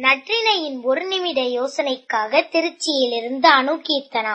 நற்றினையின் ஒரு நிமிட யோசனைக்காக திருச்சியிலிருந்து அணு கீர்த்தனா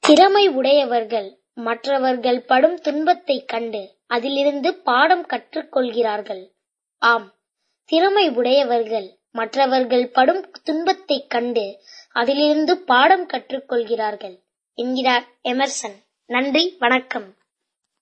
திறமை உடையவர்கள் மற்றவர்கள் படும் துன்பத்தைக் கண்டு அதிலிருந்து பாடம் கற்றுக்கொள்கிறார்கள். ஆம் திறமை உடையவர்கள் மற்றவர்கள் படும் துன்பத்தைக் கண்டு அதிலிருந்து பாடம் கற்றுக்கொள்கிறார்கள். என்கிறார் எமர்சன். நன்றி வணக்கம்.